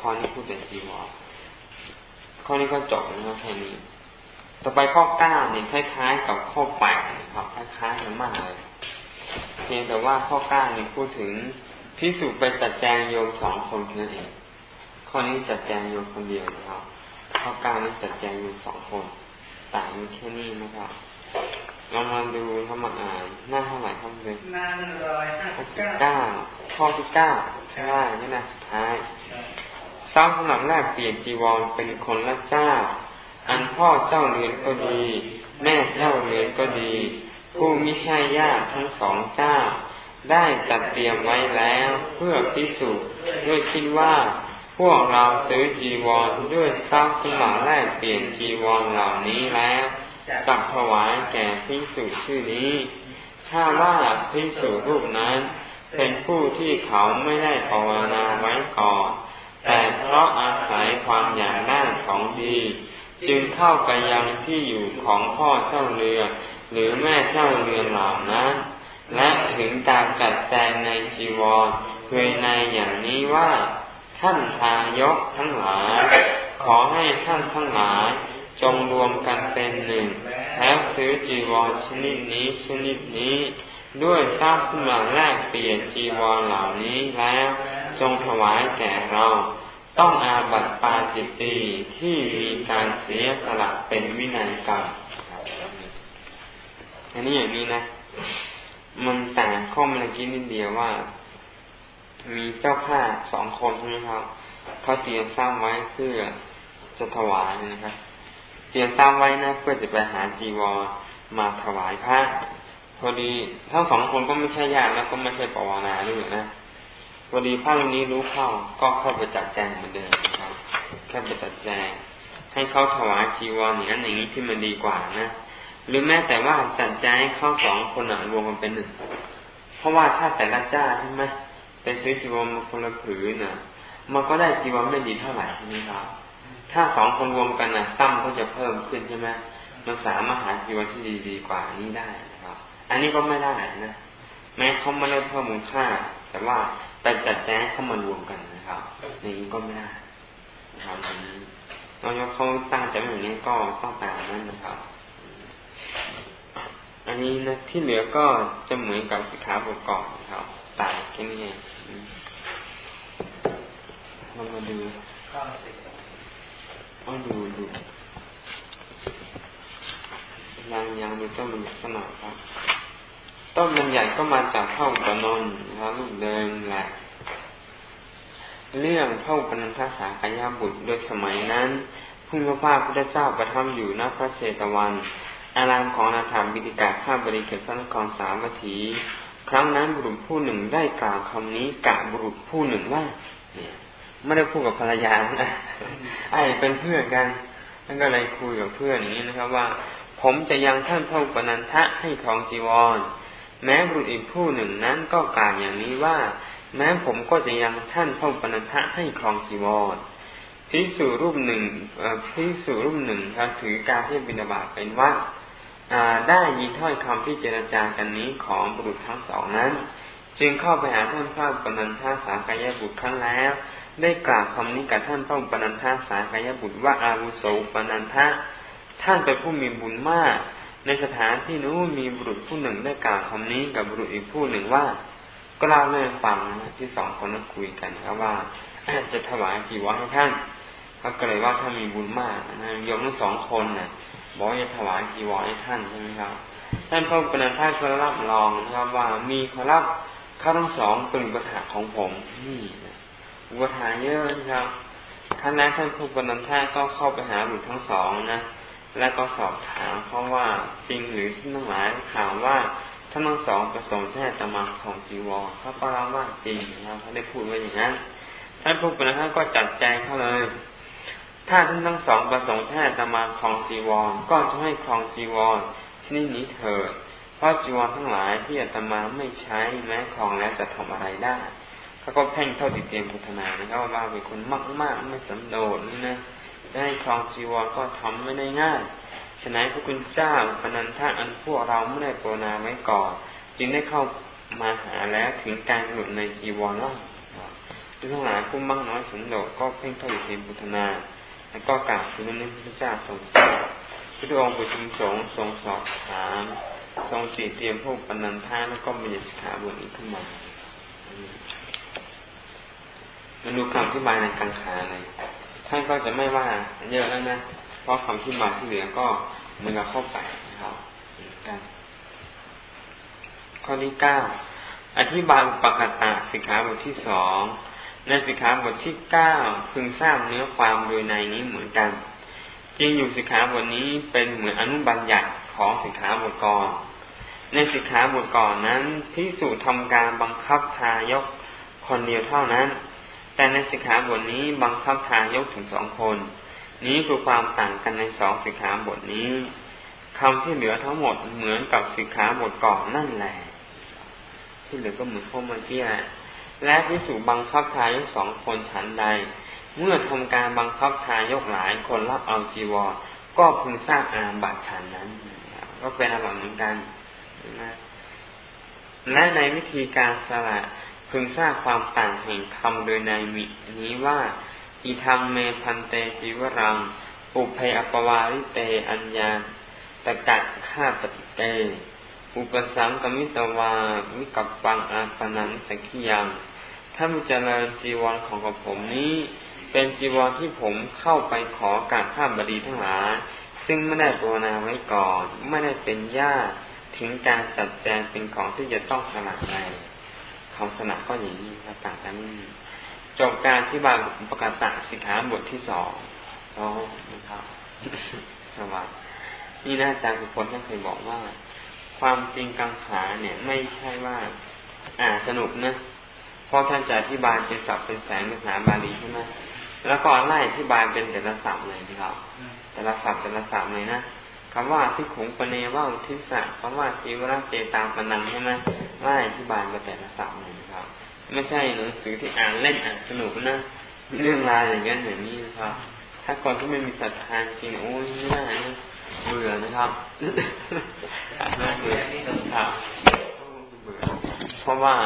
ข้อนี้พูดแต่จีวรข้อนี้ก็จบนะครับแค่นี้ ต่อไปข้อเก้าเนี่ยคล้ายๆ กับข้อแปดครับคล้ายๆกันมากเลยเพียงแต่ว่าข้อเก้าเนี่ยพูดถึงพิสูจไปจัดแจงโยมสองคนนั่นเองข้อนี้จัดแจงโยมคนเดียวนะครับข้อเก้านี้จัดแจงโยมสองคนต่างกันแค่นี้นะครับเรามาดูเข้ามาอ่านหน้าเท่าไหร่ครับเลยหน้าร้อยห้าสิบเก้าข้อที่เก้าใช่ไหมนี่นะสุดท้าย ทรัพย์สำหรับแรกเปลี่ยนจีวรเป็นคนละเจ้า อันพ่อเจ้าเรือนก็ดี แม่เจ้าเรือนก็ดี ผู้มิใช่ญาติทั้งสองเจ้า ได้จัดเตรียมไว้แล้วเพื่อพิสูจน์ด้วยคิดว่าพวกเราซื้อจีวรด้วยทรัพย์สมบัติแรกเปลี่ยนจีวรเหล่านี้แล้วจักถวายแก่พิสูจชื่อนี้ ถ้าว่าพิสูจรูปนั้น เป็นผู้ที่เขาไม่ได้ภาวนาไว้ก่อนแต่เพราะอาศัย ความอยากได้ของดี จึงเข้าไปยังที่อยู่ของพ่อเจ้าเรือ หรือแม่เจ้าเรือเหล่านั้น และถึงการจัดแจงในจีวรเวในอย่างนี้ว่า ท่านทายกทั้งหลาย ขอให้ท่านทั้งหลายจงรวมกันเป็นหนึ่ง แล้วซื้อจีวรชนิดนี้ชนิดนี้ ด้วยทราบขึ้นมาแลกเปลี่ยนจีวรเหล่านี้แล้ว จงถวายแก่เรา ต้องอาบัติปาจิตตีที่มีการเสียสละเป็นวินัยกรรมอันนี้อย่างนี้นะ มันต่างข้อมันกี้นิดเดียวว่า มีเจ้าภาพสองคนใช่ไหมครับเขาเตรียมสร้างไว้เพื่อจะถวายนะครับเตรียมสร้างไว้นะเพื่อจะไปหาจีวรมาถวายพระพอดีทั้งสองคนก็ไม่ใช่ญาติแล้วก็ไม่ใช่ปวานาด้วยนะ พอดีพระรูปนี้รู้เข้าก็เข้าไปจัดแจงเหมือนเดิมครับแค่ไปจัดแจง ให้เขาถวายจีวรอย่างนั้นอย่างนี้ที่มันดีกว่านะหรือแม้แต่ว่าจัดแจงให้เขาสองคนรวมกันเป็นหนึ่งเพราะว่าถ้าแต่ละเจ้าใช่ไหมไปซื้อจีวรมาคนละผืนน่ะ มันก็ได้จีวรไม่ดีเท่าไหร่ใช่ไหมครับ ถ้าสองคนรวมกันนะซ้ำก็จะเพิ่มขึ้นใช่ไหมมันสามารถหาจีวรที่ดีดีกว่านี้ได้นะครับ อันนี้ก็ไม่ได้นะแม้เขาไม่ได้เพิ่มมูลค่า แต่ว่าแต่จัดแจ้งเข้ามารวมกันนะครับอย่างนี้ก็ไม่ได้นะครับอันนี้เราเขาตั้งใจแบบนี้ก็ต้องตามนั้นนะครับ อันนี้นะที่เหลือก็จะเหมือนกับสิขาบทก่อนนะครับตายแค่นี้เองเรามาดูก็ดูดูยังยังดูต้นมันสักหน่อยครับ ต้นมันใหญ่ก็มาจากเท่าปนนนะครับลูกเดิมแหละเรื่องเท่าปนันทศากยาบุตรโดยสมัยนั้นพุ่งพระภาคพุทธเจ้าประทับอยู่ณพระเชตวัน อารามของนาถามบิดิกาข้าบริเกตพระนครสาวัตถี ครั้งนั้นบุรุษผู้หนึ่งได้กล่าวคำนี้กะบุรุษผู้หนึ่งว่าเนี่ยไม่ได้พูดกับภรรยานะไอ้เป็นเพื่อนกันท่านก็เลยคุยกับเพื่อนนี้นะครับว่า ผมจะยังท่านพระปนันทะให้ของจีวร แม้บุรุษอีกผู้หนึ่งนั้นก็กล่าวอย่างนี้ว่า แม้ผมก็จะยังท่านพระปนันทะให้ครองจีวรพิสูรรูปหนึ่งพิสูรรูปหนึ่งครับถือการที่บินาบาตเป็นว่าได้ยินถ้อยคำที่เจรจากันนี้ของบุรุษทั้งสองนั้น จึงเข้าไปหาท่านพระปนันทะสากายบุตรครั้งแล้ว ได้กล่าวคำนี้กับท่านพระอุปนันทาสากายบุตรว่าอาวุโสปนันทะท่านเป็นผู้มีบุญมาก ในสถานที่นู้นมีบุรุษผู้หนึ่งได้กล่าวคำนี้กับบุรุษอีกผู้หนึ่งว่าก็เล่าเรื่องฟังนะที่สองคนนั้นคุยกันครับว่าจะถวายจีวรให้ท่านเขาก็เลยว่าถ้ามีบุญมากนะโยมทั้งสองคนนะ่ะบอกจะถวายจีวรให้ท่านใช่ไหมครับท่านพระปนันทาก็รับรองนะครับว่ามีขอรับเขาทั้งสองเป็นประถาของผมนี่นะอุปทานเยอะนะครับท่านนั้นท่านผู้ปนันท่าก็เข้าไปหาบุตรทั้งสองนะ แล้วก็สอบถามเขาว่าจริงหรือท่านทั้งหลายถามว่าท่านทั้งสองประสงค์แท้ตมาของจีวรเขาก็รับว่าจริงนะครับเขาได้พูดไว้อย่างนั้นท่านผู้ปนันท่านก็จัดแจงเขาเลย ถ้าท่านทั้งสองประสงค์แท้ตมาของจีวรก็จะให้ครองจีวรชนิดนี้เถิดเพราะจีวรทั้งหลายที่อาตมาไม่ใช้แม้ครองแล้วจะทำอะไรได้เขาก็แพ่งเท่าติดเตียมพุทธนานะครับว่าเป็นคนมากมากไม่สันโดษนี่นะ จะให้ครองจีวรก็ทำไม่ได้ง่ายฉะนั้นพระคุณเจ้าปนันทาอันพวกเราไม่ได้โปรนาไว้ก่อน จึงได้เข้ามาหาแล้วถึงการหลุดในจีวรว่าทั้งหลายผู้มั่งน้อยสันโดษก็เพ่งเข้าอยู่ในบุตนา แล้วก็กราบทูลนั้นพระเจ้าทรงทราบพระองค์ประชุมสงฆ์ทรงสอบถามทรงสีเตรียมพวกปนันท่าแล้วก็มีสิกขาบทนี้ขึ้นมามาดูคำที่บายในกังขาเลย ท่านก็จะไม่ว่าเยอะแล้วนะ เพราะคำที่บาที่เหลือก็มันก็เข้าไปนะครับกันข้อที่เก้าอธิบายปกตะสิกขาบทที่สองในสิกขาบทที่เก้าพึงทราบเนื้อความโดยในนี้เหมือนกัน จริงอยู่สิกขาบทนี้เป็นเหมือนอนุบัญญัติของสิกขาบทก่อน ในสิกขาบทก่อนนั้นพิสูจทำการบังคับทายกคนเดียวเท่านั้น แต่ในสิกขาบทนี้บังคับทายกถึงสองคน นี้คือความต่างกันในสองสิกขาบทนี้คำที่เหลือทั้งหมดเหมือนกับสิกขาบทก่อนนั่นแหละ ที่เหลือก็เหมือนพวกเมื่อกี้แหละและพิสูจบังคับทายกสองคนฉันใด เมื่อทำการบังคับทายกหลายคนรับเอาจีวร ก็พึงทราบอาบัตฉันนั้น ก็เป็นอร่อยเหมือนกันนะและในวิธีการสละ พึงทราบความต่างแห่งคำโดยในมินี้ว่า อีทางเมพันเตจิวรังปุเพอปวาริเตอัญญาตะกัดฆ่าปฏิเต อุปสังกมิตวาวิกับปังอาปนังสักขียังถ้ามีเจริญจีวรของกับผมนี้ เป็นจีวรที่ผมเข้าไปขอการข้ามบดีทั้งหลาย ซึ่งไม่ได้ปรนาไว้ก่อน ไม่ได้เป็นญาติถึงการจัดแจงเป็นของที่จะต้องสละใน คำสละก็อย่างนี้ครับต่างกันนี่จบการที่บางประกาศตสิกขาบทที่สองสองนะครับสวัสดีนี่นะอาจารย์สุพจน์ท่านเคยบอกว่า ความจริงกังขาเนี่ย ไม่ใช่ว่า อ่าสนุกนะเพราะท่านจะอธิบายเป็นศัพท์เป็นแสงภาษาบาลีใช่ไหมแล้วก็ไล่อธิบายเป็นแต่ละศัพท์เลยนะครับ แต่ละศัพท์แต่ละศัพท์เลยนะ คำว่าที่ขงปเนว่าทิสะคำว่าจีวรเจตามปนังใช่ไหมไล่อธิบายมาแต่ละศัพท์เลยนะครับ ไม่ใช่หนังสือที่อ่านเล่นอ่านสนุกนะเรื่องราวอย่างนี้อย่างนี้นะครับ ถ้าคนที่ไม่มีศรัทธาจริงโอ้ยไม่ได้นะเบื่อนะครับน่าเบื่อครับเบื่อเพราะว่า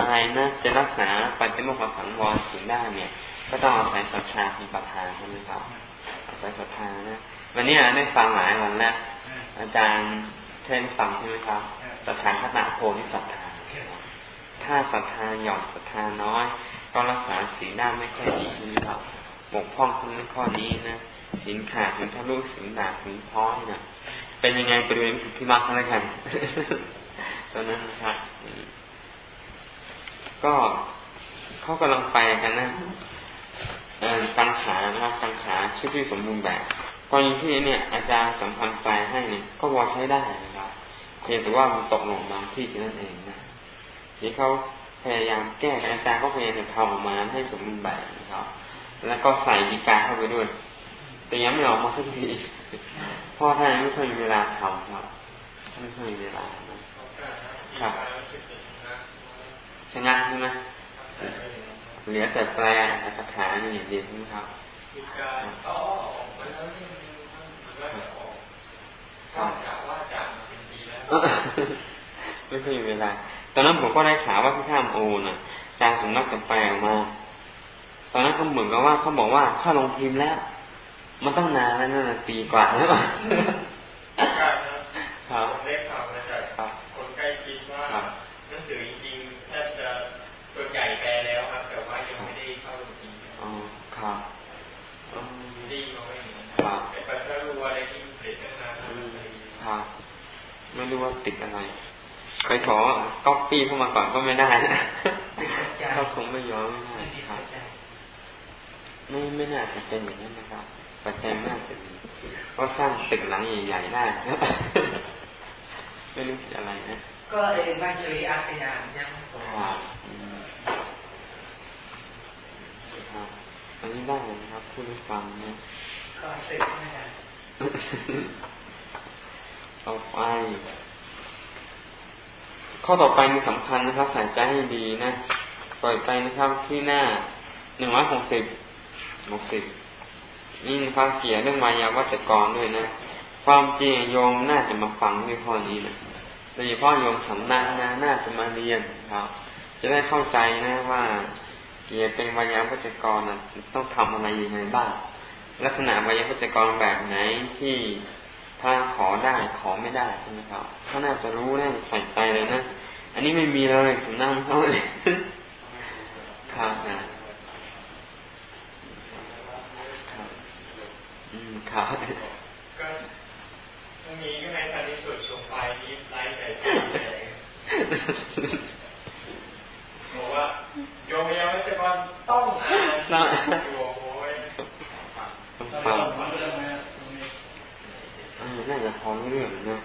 อะไรนะจะรักษาปฏิโมกขสังวรถึงได้เนี่ย ก็ต้องอาศัยศรัทธาเป็นประธานใช่ไหมครับอาศัยศรัทธานะ วันนี้ได้ฟังหลายวันแล้ว อาจารย์เทนฟังใช่ไหมครับศรัทธาขนาดโพธิศรัทธาถ้าศรัทธาหย่อนศรัทธาน้อย ก็รักษาสีหน้าไม่ค่อยดีใช่ไหมครับบกพร่องทั้งข้อนี้นะสินขาดสินทะลุสินดาสินพ้อยเนี่ยเป็นยังไงไปดูในสุทธิมรรคแล้วกันตอนนั้นนะครับก็เขากำลังไปกันนะกังขานะครับกังขาชื่อที่สมบูรณ์แบบ กรณีที่เนี่ย อาจารย์สัมพันธ์แปลให้เนี่ยก็พอใช้ได้นะครับเพียงแต่ว่ามันตกหลงบางที่นั้นเองนะที่เขาพยายามแก้อาจารย์ก็พยายามจะทำออกมาให้สมบูรณ์แบบนะครับ แล้วก็ใส่ดีกาเข้าไปด้วย แต่ยังไม่ออกมาสักทีพ่อท่านไม่ค่อยมีเวลาทำครับไม่ค่อยมีเวลานะครับชนะใช่ไหมเหลือแต่แปลอัตถานี่อย่างเดียวใช่ไหม ครับไม่ค่อยมีเวลา ตอนนั้นผมก็ได้ข่าวว่าที่ข้ามโอน่ะจารสำนักจะแปลออกมา ตอนนั้นเขาเหมือนกับว่าเขาบอกว่าเข้าลงพิมพ์แล้ว มันต้องนานแล้วนั่นปีกว่าแล้วครับได้ข่าวมาจากคนใกล้ชิดว่าหนังสือจริงๆแทบจะตัวใหญ่แปลแล้วครับ แต่ว่ายังไม่ได้เข้าจริงอ๋อครับดีเขาไม่เห็นครับแต่ปัจจุบันอะไรที่ติดตั้งนานครับ ไม่รู้ว่าติดอะไรเคยขอก๊อปปี้เข้ามาก่อนก็ไม่ได้นะก็คงไม่ยอมไม่ได้ครับไม่ไม่น่าจะเป็นอย่างนั้นนะครับ ปัจจัยน่าจะมีก็สร้างตึกหลังใหญ่ๆได้ไม่รู้ผิดอะไรนะ ก็เอบ้านชริอาสยามยังสองครับอันนี้ได้นะครับพูดให้ฟังนะก็เสร็จไม่ได้ต่อไป ข้อต่อไปมีสำคัญนะครับใส่ใจให้ดีนะปล่อยไปนะครับที่หน้าหนึ่งร้อยหกสิบหกสิบนี่พระเกียรเรื่องมายาวัจกรด้วยนะ ความจริงโยมน่าจะมาฟังในข้อนี้นะโดยเฉพาะโยมสำนักนะน่าจะมาเรียนครับ จะได้เข้าใจนะว่าเกียรเป็นวิญญาวัจกรนะต้องทำอะไรยังไงบ้างลักษณะวิญญาวัจกรแบบไหนที่ถ้าขอได้ขอไม่ได้ใช่ไหมครับเขาน่าจะรู้น่าจะใส่ใจเลยนะ อันนี้ไม่มีเลยผมนั่งเขาเลยครับนะอืมครับก็ตรงนี้ก็ในทันที่สุดลงไปนี้ไล่ใจบอกว่าโยมยังไม่ใช่ว่าต้องอ่านโยมโอ้ยฟังน่าจะพอรู้เรื่องนะ